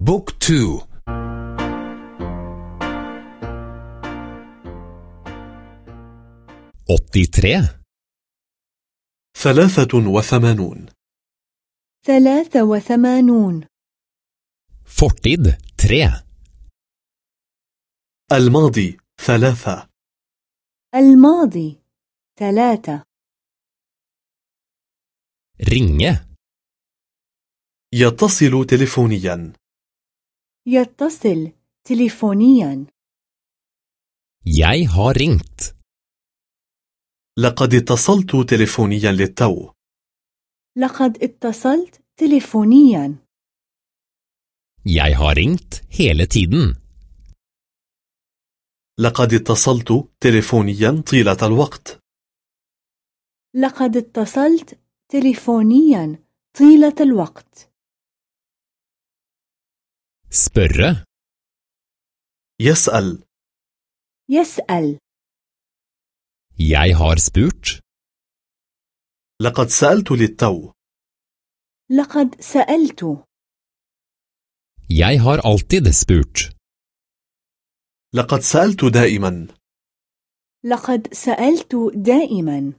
Bok to. Åttitre ثلاثة وثمانون. ثلاثة وثمانون. Fortid tre الماضي ثلاثة. الماضي ثلاثة. رينج يتصل تلفونيا يتصل تليفونيا. Jeg har ringt. لقد اتصلت تلفونيا للتو. لقد اتصلت تليفونيا. Jeg har ringt hele tiden. لقد اتصلت تلفونيا طيلة الوقت. لقد اتصلت تليفونيا طيلة الوقت. Spørre. يسأل يسأل Jeg har spurt. لقد سألت للتو لقد سألت Jeg har alltid spurt. لقد سألت دائما لقد سألت دائما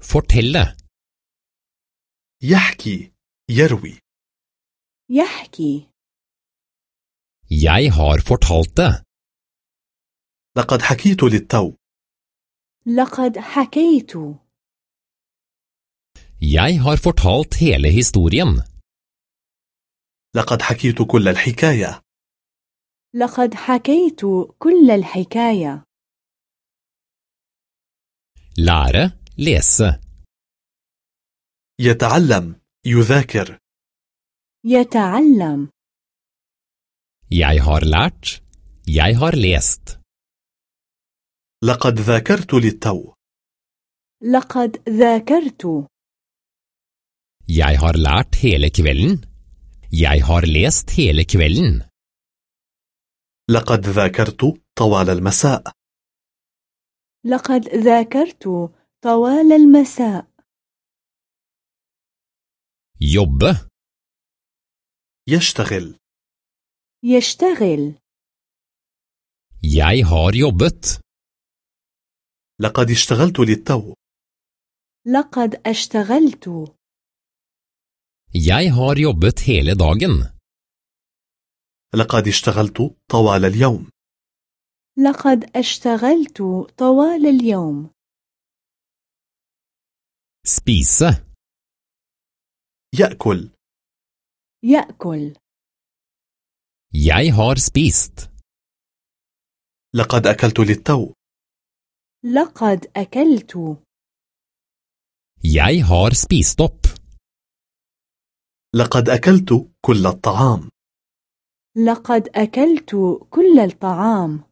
Fortelle. يحكي يروي يحكي Jeg har fortalt det. لقد حكيت للتو لقد حكيت Jeg har fortalt hele historien. لقد حكيت كل الحكاية لقد حكيت كل الحكاية Lære, lese. يتعلم يذاكر يتعلم Jeg har lært. Jeg har lest. لقد ذاكرت للتو لقد ذاكرت Jeg har lært hele kvelden. Jeg har lest hele kvelden. لقد ذاكرت طوال المساء لقد ذاكرت طوال المساء Jobbe. يشتغل. يشتغل. Jeg har jobbet. لقد اشتغلت للتو. لقد اشتغلت. Jeg har jobbet hele dagen. لقد اشتغلت طوال اليوم. لقد اشتغلت طوال اليوم. Spise. يأكل. يأكل. Jeg har spist. لقد أكلت للتو. لقد أكلت. Jeg har spist opp. لقد أكلت كل الطعام. لقد أكلت كل الطعام.